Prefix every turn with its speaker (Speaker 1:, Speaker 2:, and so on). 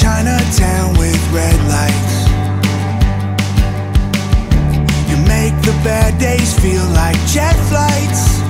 Speaker 1: Chinatown with red lights. You make the bad days feel like jet flights.